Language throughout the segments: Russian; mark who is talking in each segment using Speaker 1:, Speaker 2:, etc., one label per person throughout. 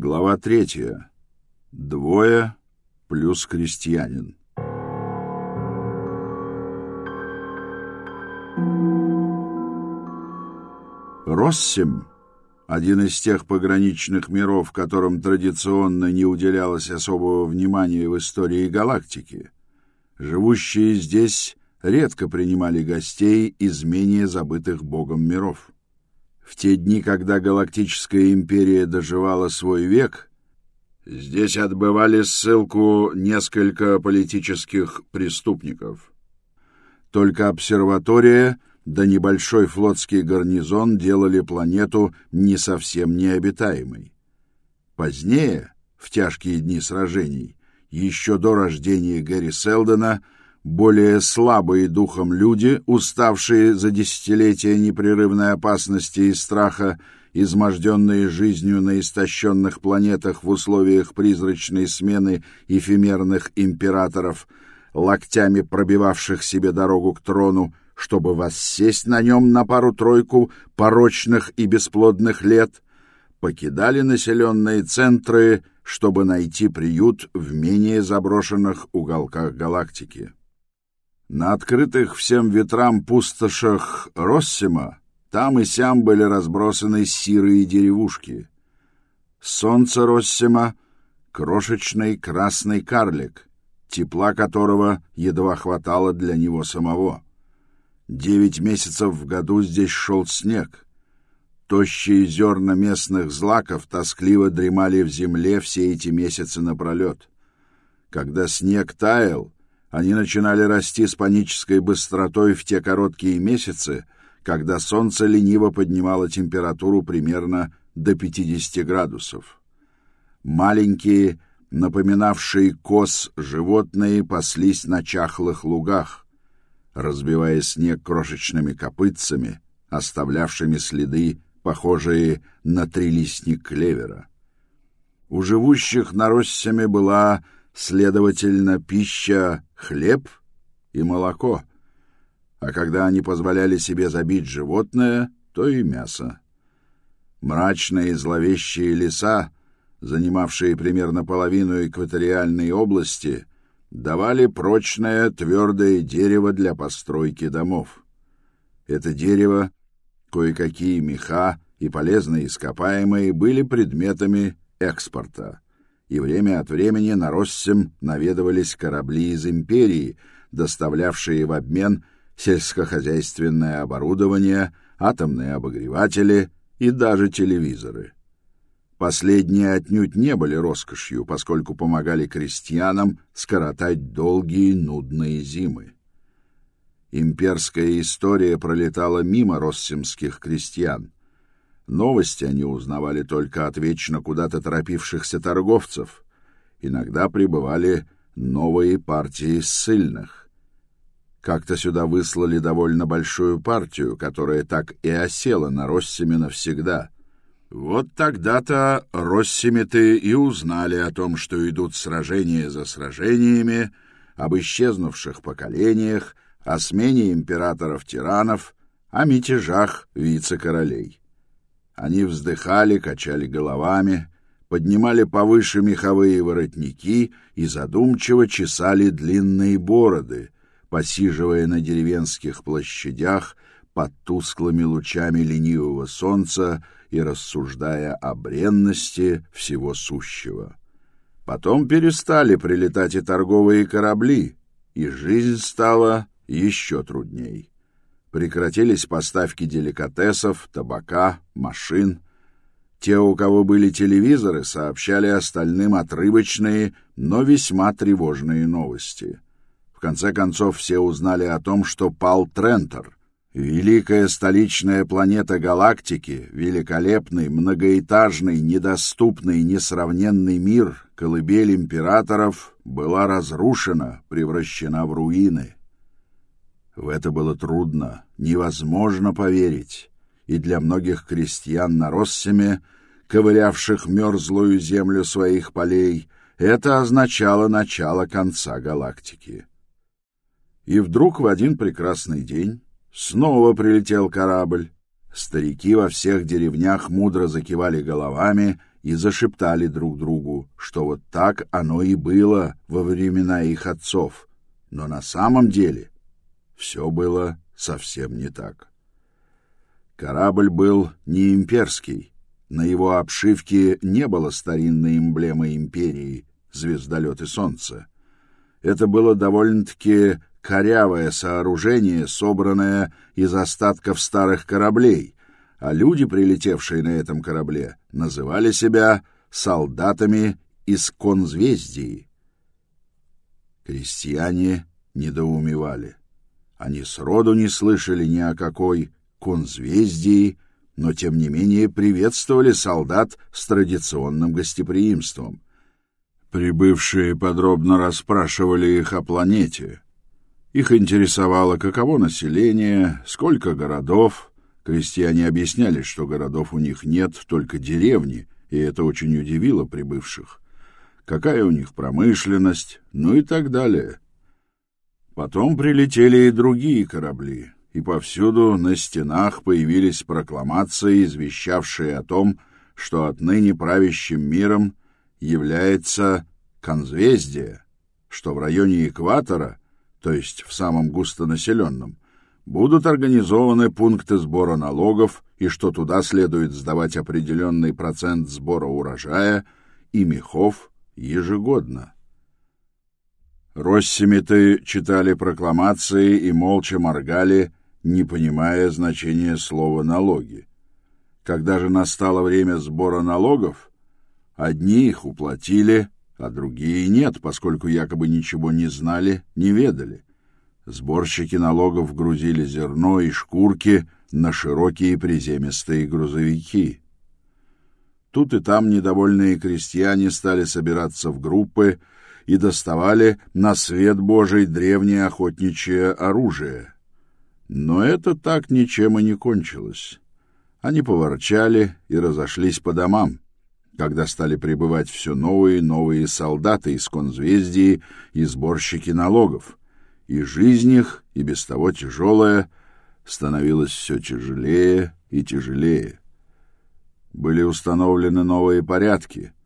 Speaker 1: Глава третья. Двое плюс крестьянин. Россим, один из тех пограничных миров, которым традиционно не уделялось особого внимания в истории галактики, живущие здесь редко принимали гостей из менее забытых богом миров. В те дни, когда Галактическая империя доживала свой век, здесь отбывали ссылку несколько политических преступников. Только обсерватория да небольшой флотский гарнизон делали планету не совсем необитаемой. Позднее, в тяжкие дни сражений, еще до рождения Гэри Селдона, более слабые духом люди, уставшие за десятилетия непрерывной опасности и страха, изможденные жизнью на истощенных планетах в условиях призрачной смены эфемерных императоров, локтями пробивавших себе дорогу к трону, чтобы воссесть на нем на пару-тройку порочных и бесплодных лет, покидали населенные центры, чтобы найти приют в менее заброшенных уголках галактики. На открытых всем ветрам пустошах Россима там и сям были разбросаны сирые деревушки. Солнце Россима — крошечный красный карлик, тепла которого едва хватало для него самого. Девять месяцев в году здесь шел снег. Тощие зерна местных злаков тоскливо дремали в земле все эти месяцы напролет. Когда снег таял, они начинали расти с панической быстротой в те короткие месяцы, когда солнце лениво поднимало температуру примерно до 50 градусов. Маленькие, напоминавшие коз животные, паслись на чахлых лугах, разбивая снег крошечными копытцами, оставлявшими следы, похожие на трилистник клевера. У живущих на Россями была Следовательно, пища — хлеб и молоко. А когда они позволяли себе забить животное, то и мясо. Мрачные и зловещие леса, занимавшие примерно половину экваториальной области, давали прочное твердое дерево для постройки домов. Это дерево, кое-какие меха и полезные ископаемые были предметами экспорта и время от времени на Россем наведывались корабли из империи, доставлявшие в обмен сельскохозяйственное оборудование, атомные обогреватели и даже телевизоры. Последние отнюдь не были роскошью, поскольку помогали крестьянам скоротать долгие нудные зимы. Имперская история пролетала мимо россимских крестьян — Новости они узнавали только от вечно куда-то торопившихся торговцев. Иногда прибывали новые партии ссыльных. Как-то сюда выслали довольно большую партию, которая так и осела на Россиме навсегда. Вот тогда-то Россимиты и узнали о том, что идут сражения за сражениями, об исчезнувших поколениях, о смене императоров-тиранов, о мятежах вице-королей. Они вздыхали, качали головами, поднимали повыше меховые воротники и задумчиво чесали длинные бороды, посиживая на деревенских площадях под тусклыми лучами ленивого солнца и рассуждая о бренности всего сущего. Потом перестали прилетать и торговые корабли, и жизнь стала еще трудней. Прекратились поставки деликатесов, табака, машин. Те, у кого были телевизоры, сообщали остальным отрывочные, но весьма тревожные новости. В конце концов, все узнали о том, что пал Трентер, великая столичная планета галактики, великолепный, многоэтажный, недоступный, несравненный мир, колыбель императоров, была разрушена, превращена в руины. В это было трудно, невозможно поверить, и для многих крестьян на Россиме, ковырявших мерзлую землю своих полей, это означало начало конца галактики. И вдруг в один прекрасный день снова прилетел корабль. Старики во всех деревнях мудро закивали головами и зашептали друг другу, что вот так оно и было во времена их отцов. Но на самом деле все было совсем не так. Корабль был не имперский. На его обшивке не было старинной эмблемы империи — звездолеты солнца. Это было довольно-таки корявое сооружение, собранное из остатков старых кораблей, а люди, прилетевшие на этом корабле, называли себя солдатами из конзвездии. Крестьяне недоумевали. Они сроду не слышали ни о какой конзвездии, но тем не менее приветствовали солдат с традиционным гостеприимством. Прибывшие подробно расспрашивали их о планете. Их интересовало, каково население, сколько городов. Крестьяне объясняли, что городов у них нет, только деревни, и это очень удивило прибывших. Какая у них промышленность, ну и так далее. Потом прилетели и другие корабли, и повсюду на стенах появились прокламации, извещавшие о том, что отныне правящим миром является конзвездие, что в районе экватора, то есть в самом густонаселенном, будут организованы пункты сбора налогов и что туда следует сдавать определенный процент сбора урожая и мехов ежегодно. Россимиты читали прокламации и молча моргали, не понимая значения слова «налоги». Когда же настало время сбора налогов, одни их уплатили, а другие нет, поскольку якобы ничего не знали, не ведали. Сборщики налогов грузили зерно и шкурки на широкие приземистые грузовики. Тут и там недовольные крестьяне стали собираться в группы, и доставали на свет Божий древнее охотничье оружие. Но это так ничем и не кончилось. Они поворчали и разошлись по домам, когда стали прибывать все новые и новые солдаты из конзвездии и сборщики налогов, и жизнь их, и без того тяжелая, становилась все тяжелее и тяжелее. Были установлены новые порядки —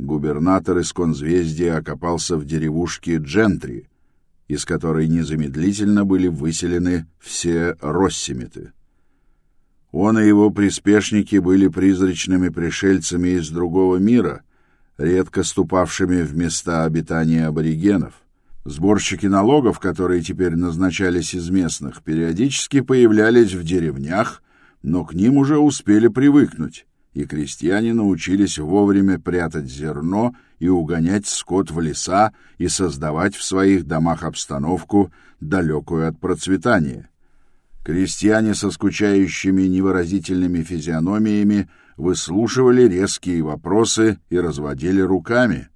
Speaker 1: губернатор из конзвездия окопался в деревушке Джентри, из которой незамедлительно были выселены все россимиты. Он и его приспешники были призрачными пришельцами из другого мира, редко ступавшими в места обитания аборигенов. Сборщики налогов, которые теперь назначались из местных, периодически появлялись в деревнях, но к ним уже успели привыкнуть и крестьяне научились вовремя прятать зерно и угонять скот в леса и создавать в своих домах обстановку, далекую от процветания. Крестьяне со скучающими невыразительными физиономиями выслушивали резкие вопросы и разводили руками.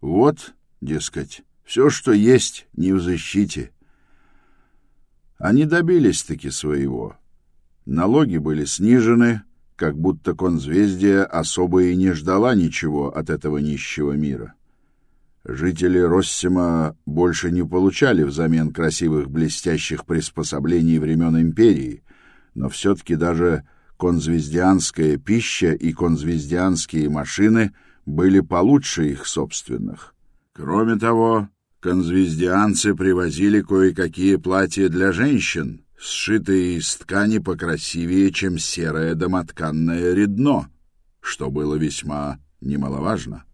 Speaker 1: Вот, дескать, все, что есть, не в защите. Они добились-таки своего. Налоги были снижены, как будто конзвездие особо и не ждала ничего от этого нищего мира. Жители Россима больше не получали взамен красивых блестящих приспособлений времен империи, но все-таки даже конзвездианская пища и конзвездианские машины были получше их собственных. Кроме того, конзвездианцы привозили кое-какие платья для женщин, сшитые из ткани покрасивее, чем серое домотканное редно, что было весьма немаловажно.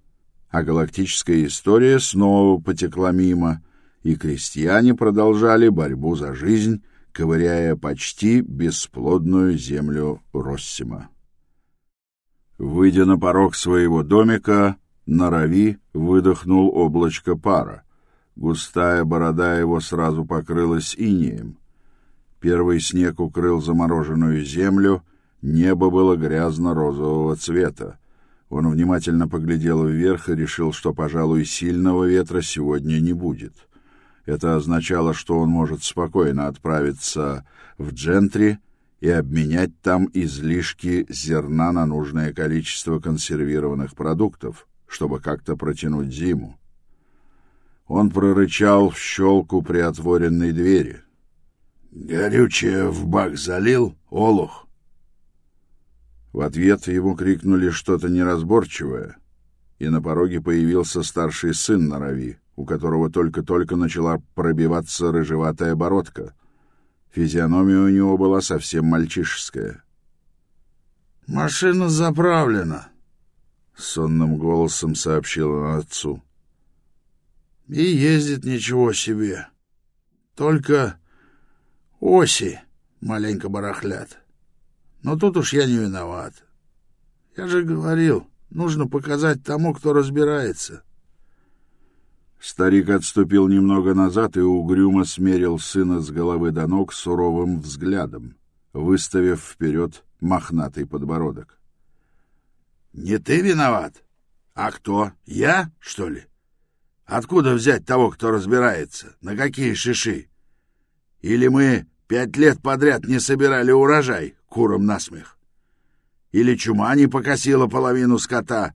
Speaker 1: А галактическая история снова потекла мимо, и крестьяне продолжали борьбу за жизнь, ковыряя почти бесплодную землю Россима. Выйдя на порог своего домика, Нарави выдохнул облачко пара. Густая борода его сразу покрылась инеем. Первый снег укрыл замороженную землю, небо было грязно-розового цвета. Он внимательно поглядел вверх и решил, что, пожалуй, сильного ветра сегодня не будет. Это означало, что он может спокойно отправиться в Джентри и обменять там излишки зерна на нужное количество консервированных продуктов, чтобы как-то протянуть зиму. Он прорычал в щелку при отворенной двери — Горючее в бак залил, олух. В ответ ему крикнули что-то неразборчивое, и на пороге появился старший сын Нарави, у которого только-только начала пробиваться рыжеватая бородка. Физиономия у него была совсем мальчишеская.
Speaker 2: «Машина заправлена», —
Speaker 1: сонным голосом сообщил он отцу.
Speaker 2: «И ездит ничего себе. Только оси маленько барахлят. Но тут уж я не виноват. Я же говорил, нужно показать тому, кто разбирается».
Speaker 1: Старик отступил немного назад и угрюмо смерил сына с головы до ног суровым взглядом, выставив вперед мохнатый подбородок.
Speaker 2: — Не ты виноват? А кто? Я, что ли? Откуда взять того, кто разбирается? На какие шиши? Или мы пять лет подряд не собирали урожай, курам насмех? Или чума не покосила половину скота?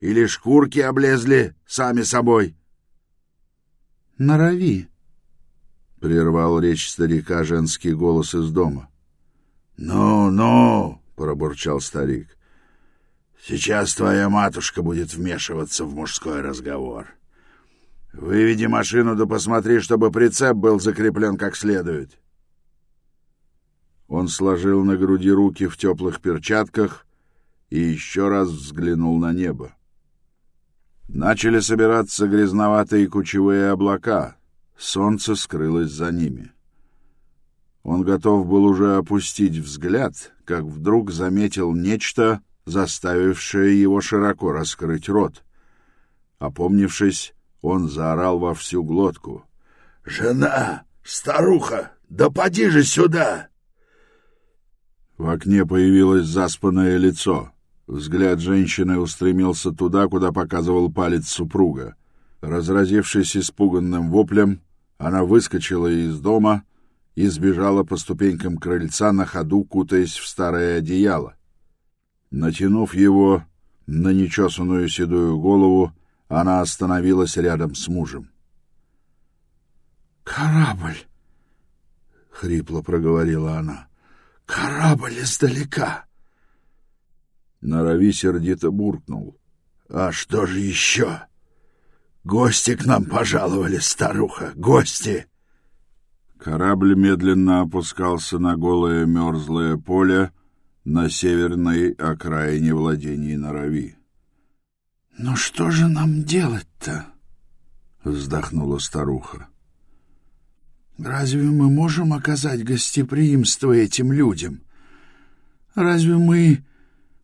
Speaker 2: Или шкурки облезли сами собой?
Speaker 3: — Норови, —
Speaker 1: прервал речь старика женский голос из дома.
Speaker 2: «Ну, ну!» — пробурчал старик. «Сейчас твоя матушка будет вмешиваться в мужской разговор. Выведи машину да посмотри, чтобы прицеп был закреплен как следует».
Speaker 1: Он сложил на груди руки в теплых перчатках и еще раз взглянул на небо. Начали собираться грязноватые кучевые облака. Солнце скрылось за ними. Он готов был уже опустить взгляд, как вдруг заметил нечто, заставившее его широко раскрыть рот. Опомнившись, он заорал во всю глотку.
Speaker 2: «Жена! Старуха! Да поди же сюда!»
Speaker 1: В окне появилось заспанное лицо. Взгляд женщины устремился туда, куда показывал палец супруга. Разразившись испуганным воплем, она выскочила из дома и сбежала по ступенькам крыльца на ходу, кутаясь в старое одеяло. Натянув его на нечесанную седую голову, она остановилась рядом с мужем.
Speaker 2: «Корабль!» — хрипло проговорила она. «Корабль издалека!»
Speaker 1: Норовий сердито буркнул.
Speaker 2: «А что же еще? Гости к нам пожаловали, старуха, гости!»
Speaker 1: Корабль медленно опускался на голое мерзлое поле на северной окраине владений Нарави.
Speaker 2: «Ну что же нам делать-то?»
Speaker 1: — вздохнула старуха.
Speaker 2: «Разве мы можем оказать гостеприимство этим людям? Разве мы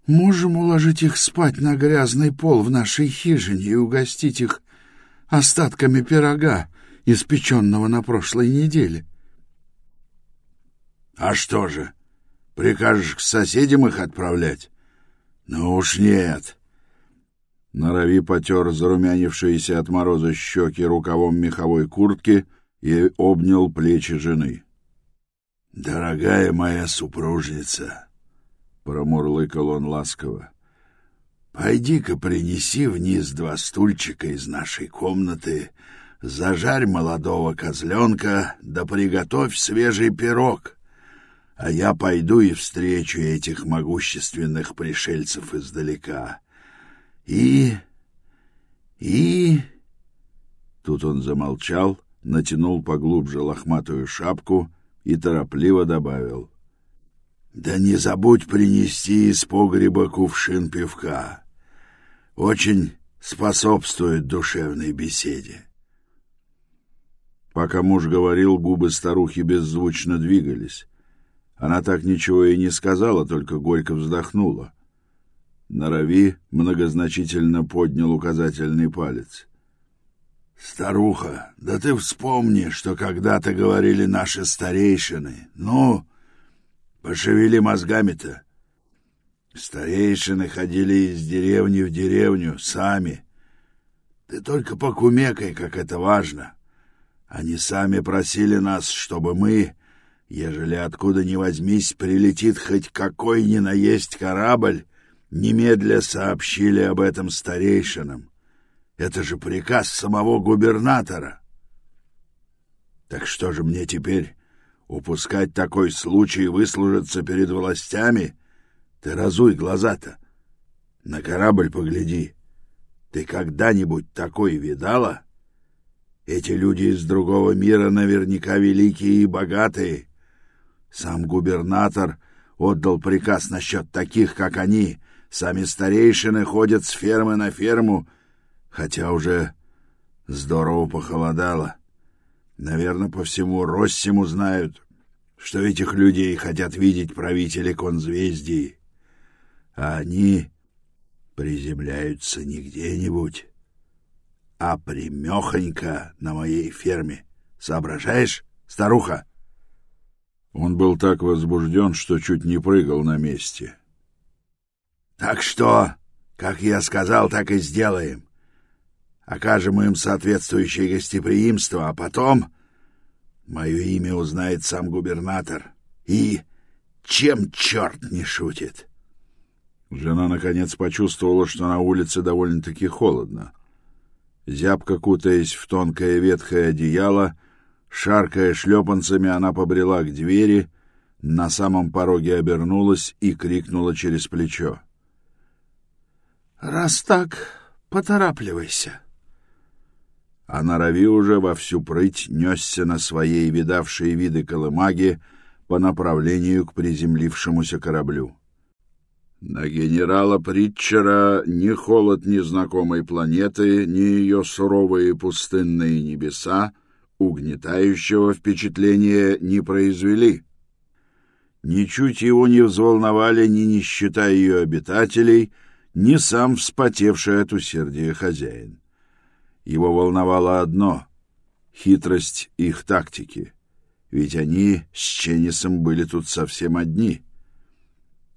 Speaker 2: можем уложить их спать на грязный пол в нашей хижине и угостить их остатками пирога, испеченного на прошлой неделе. — А что же, прикажешь к соседям их отправлять? — Ну уж нет.
Speaker 1: Норови потер зарумянившиеся от мороза щеки рукавом меховой куртки и обнял плечи жены.
Speaker 2: — Дорогая моя супружница, — промурлыкал он ласково, — пойди-ка принеси вниз два стульчика из нашей комнаты — зажарь молодого козленка, да приготовь свежий пирог, а я пойду и встречу этих могущественных пришельцев издалека. И... и... Тут он замолчал, натянул поглубже лохматую шапку и торопливо добавил. «Да не забудь принести из погреба кувшин пивка. Очень способствует душевной беседе».
Speaker 1: Пока муж говорил, губы старухи беззвучно двигались. Она так ничего и не сказала, только горько вздохнула. Нарави многозначительно поднял указательный палец.
Speaker 2: «Старуха, да ты вспомни, что когда-то говорили наши старейшины. Ну, пошевели мозгами-то. Старейшины ходили из деревни в деревню сами. Ты только покумекай, как это важно. Они сами просили нас, чтобы мы, ежели откуда ни возьмись, прилетит хоть какой ни наесть корабль, немедля сообщили об этом старейшинам. Это же приказ самого губернатора. Так что же мне теперь, упускать такой случай выслужиться перед властями? Ты разуй глаза-то. На корабль погляди. Ты когда-нибудь такой видала? Эти люди из другого мира наверняка великие и богатые. Сам губернатор отдал приказ насчет таких, как они. Сами старейшины ходят с фермы на ферму, хотя уже здорово похолодало. Наверное, по всему Россиму знают, что этих людей хотят видеть правители конзвездии а они приземляются не где-нибудь, а примехонько на моей ферме. Соображаешь, старуха?
Speaker 1: Он был так возбужден, что чуть не прыгал на месте.
Speaker 2: Так что, как я сказал, так и сделаем. Окажем им соответствующее гостеприимство, а потом мое имя узнает сам губернатор. И чем черт не шутит?
Speaker 1: Жена, наконец, почувствовала, что на улице довольно-таки холодно. Зябко кутаясь в тонкое ветхое одеяло, шаркая шлепанцами, она побрела к двери, на самом пороге обернулась и крикнула через плечо.
Speaker 3: «Раз так, поторапливайся!»
Speaker 1: А на Рави уже во всю прыть несся на своей видавшей виды колымаге по направлению к приземлившемуся кораблю. На генерала Притчера ни холод незнакомой планеты, ни ее суровые пустынные небеса угнетающего впечатления не произвели. Ничуть его не взволновали ни нищета ее обитателей, ни сам вспотевший от усердия хозяин. Его волновало одно — хитрость их тактики, ведь они с Ченнисом были тут совсем одни —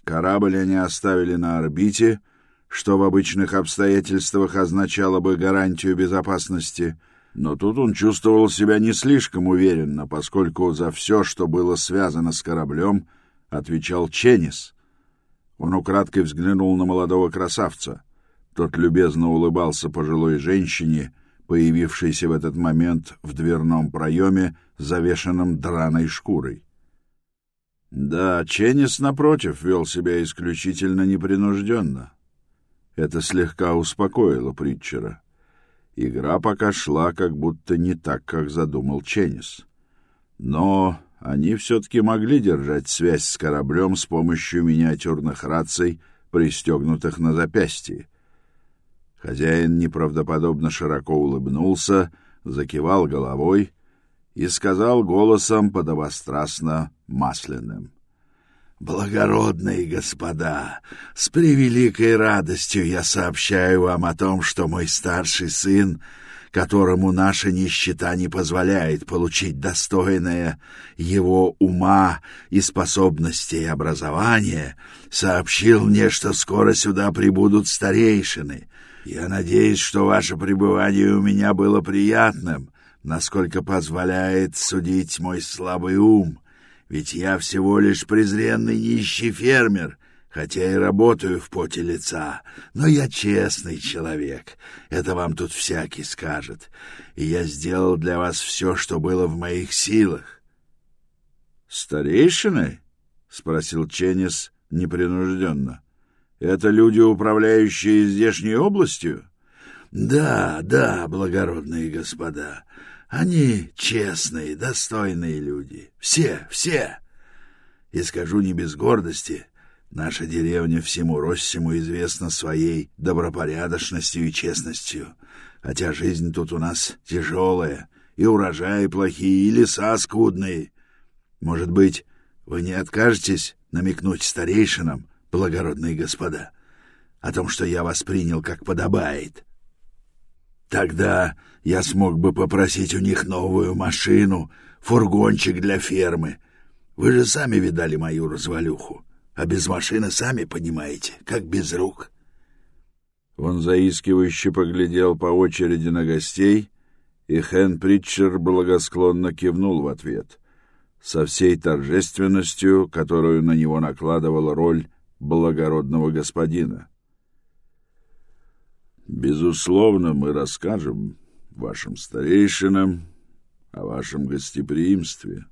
Speaker 1: Корабль они оставили на орбите, что в обычных обстоятельствах означало бы гарантию безопасности, но тут он чувствовал себя не слишком уверенно, поскольку за все, что было связано с кораблем, отвечал Ченнис. Он украдкой взглянул на молодого красавца. Тот любезно улыбался пожилой женщине, появившейся в этот момент в дверном проеме, завешенном драной шкурой. Да, Ченнис, напротив, вел себя исключительно непринужденно. Это слегка успокоило Притчера. Игра пока шла как будто не так, как задумал Ченнис. Но они все-таки могли держать связь с кораблем с помощью миниатюрных раций, пристегнутых на запястье. Хозяин неправдоподобно широко улыбнулся, закивал головой и сказал голосом подобострастно масляным. «Благородные господа, с превеликой радостью я сообщаю вам о том, что мой старший сын, которому наша нищета не позволяет получить достойное его ума и способностей образования, сообщил мне, что скоро сюда прибудут старейшины. Я надеюсь, что ваше пребывание у меня было приятным, насколько позволяет судить мой слабый ум» Ведь я всего лишь презренный нищий фермер, хотя и работаю в поте лица, но я честный человек, это вам тут всякий скажет, и я сделал для вас все, что было в моих силах. — Старейшины? — спросил Ченнис непринужденно. — Это люди, управляющие здешней областью? — Да, да, благородные господа, они честные, достойные люди. Все, все. И скажу не без гордости, наша деревня всему Россиму известна своей добропорядочностью и честностью, хотя жизнь тут у нас тяжелая, и урожаи плохие, и леса скудные. Может быть, вы не откажетесь намекнуть старейшинам, благородные господа, о том, что я вас принял как подобает?» Тогда я смог бы попросить у них новую машину, фургончик для фермы. Вы же сами видали мою развалюху. А без машины, сами понимаете, как без рук. Он заискивающе поглядел по очереди на гостей, и Хэн Притчер благосклонно кивнул в ответ, со всей торжественностью, которую на него накладывала роль благородного господина. Безусловно, мы расскажем вашим старейшинам о вашем гостеприимстве.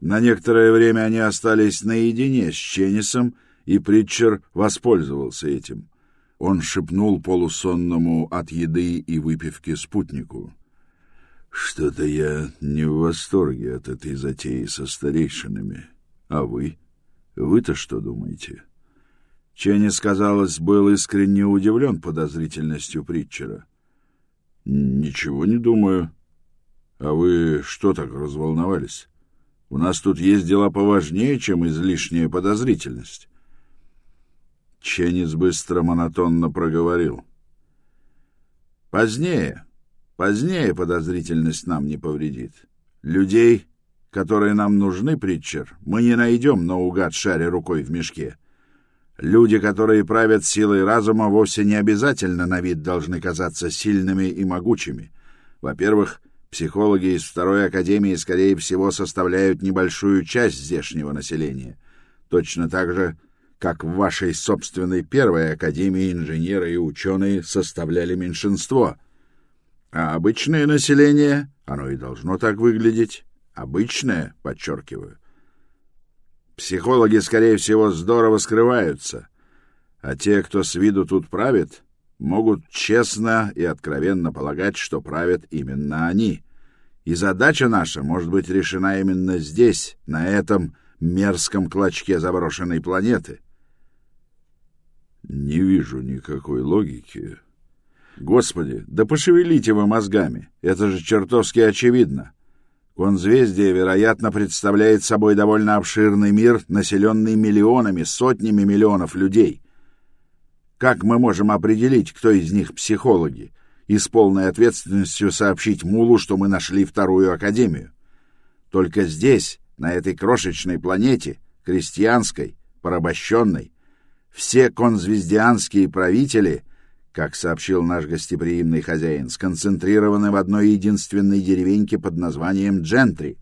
Speaker 1: На некоторое время они остались наедине с Ченнисом и Притчер воспользовался этим. Он шепнул полусонному от еды и выпивки спутнику. «Что-то я не в восторге от этой затеи со старейшинами. А вы? Вы-то что думаете?» Ченнис, казалось, был искренне удивлен подозрительностью Притчера. «Ничего не думаю. А вы что так разволновались? У нас тут есть дела поважнее, чем излишняя подозрительность». Ченнис быстро монотонно проговорил. «Позднее, позднее подозрительность нам не повредит. Людей, которые нам нужны, Притчер, мы не найдем наугад шаря рукой в мешке». Люди, которые правят силой разума, вовсе не обязательно на вид должны казаться сильными и могучими. Во-первых, психологи из Второй Академии, скорее всего, составляют небольшую часть здешнего населения. Точно так же, как в вашей собственной Первой Академии инженеры и ученые составляли меньшинство. А обычное население, оно и должно так выглядеть, обычное, подчеркиваю, Психологи, скорее всего, здорово скрываются, а те, кто с виду тут правит, могут честно и откровенно полагать, что правят именно они. И задача наша может быть решена именно здесь, на этом мерзком клочке заброшенной планеты. Не вижу никакой логики. Господи, да пошевелите вы мозгами, это же чертовски очевидно. Конзвездие, вероятно, представляет собой довольно обширный мир, населенный миллионами, сотнями миллионов людей. Как мы можем определить, кто из них психологи, и с полной ответственностью сообщить Мулу, что мы нашли вторую академию? Только здесь, на этой крошечной планете, крестьянской, порабощенной, все конзвездианские правители — как сообщил наш гостеприимный хозяин, сконцентрированы в одной единственной деревеньке под названием Джентри.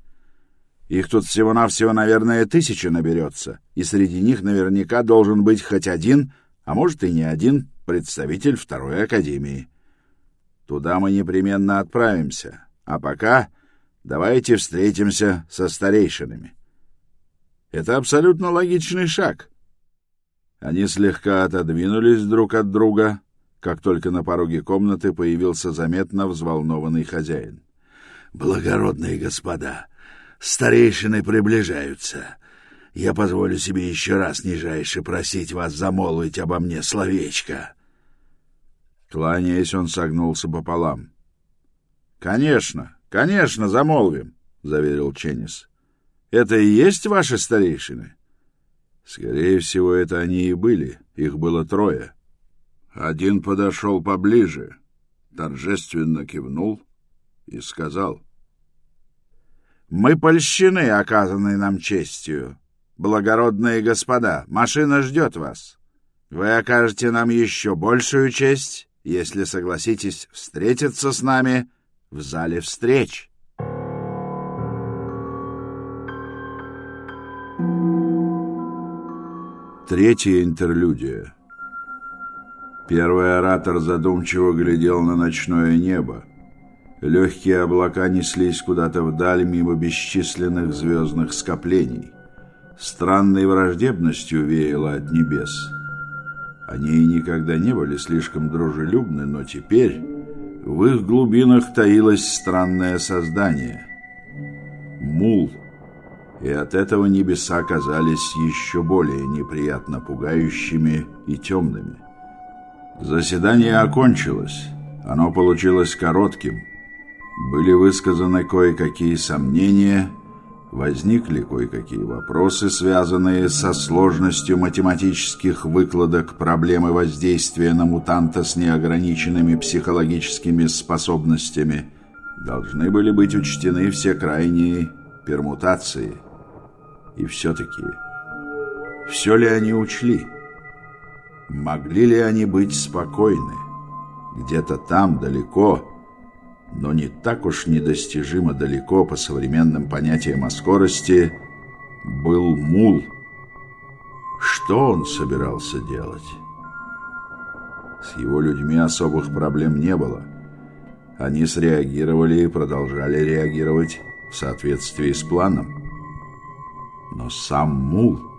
Speaker 1: Их тут всего-навсего, наверное, тысяча наберется, и среди них наверняка должен быть хоть один, а может и не один, представитель Второй Академии. Туда мы непременно отправимся, а пока давайте встретимся со старейшинами. Это абсолютно логичный шаг. Они слегка отодвинулись друг от друга, как только на пороге комнаты появился заметно взволнованный хозяин.
Speaker 2: «Благородные господа, старейшины приближаются. Я позволю себе еще раз нижайше просить вас замолвить обо мне словечко».
Speaker 1: Кланяясь, он согнулся пополам. «Конечно, конечно, замолвим», — заверил Ченнис. «Это и есть ваши старейшины?» «Скорее всего, это они и были. Их было трое». Один подошел поближе, торжественно кивнул и сказал. «Мы польщены, оказанной нам честью. Благородные господа, машина ждет вас. Вы окажете нам еще большую честь, если согласитесь встретиться с нами в зале встреч». Третья интерлюдия Первый оратор задумчиво глядел на ночное небо. Легкие облака неслись куда-то вдаль мимо бесчисленных звездных скоплений. Странной враждебностью веяло от небес. Они никогда не были слишком дружелюбны, но теперь в их глубинах таилось странное создание. Мул. И от этого небеса казались еще более неприятно пугающими и темными. Заседание окончилось. Оно получилось коротким. Были высказаны кое-какие сомнения, возникли кое-какие вопросы, связанные со сложностью математических выкладок проблемы воздействия на мутанта с неограниченными психологическими способностями. Должны были быть учтены все крайние пермутации. И все-таки, все ли они учли? Могли ли они быть спокойны? Где-то там, далеко, но не так уж недостижимо далеко по современным понятиям о скорости, был мул. Что он собирался делать? С его людьми особых проблем не было. Они среагировали и продолжали реагировать в соответствии с планом. Но сам мул...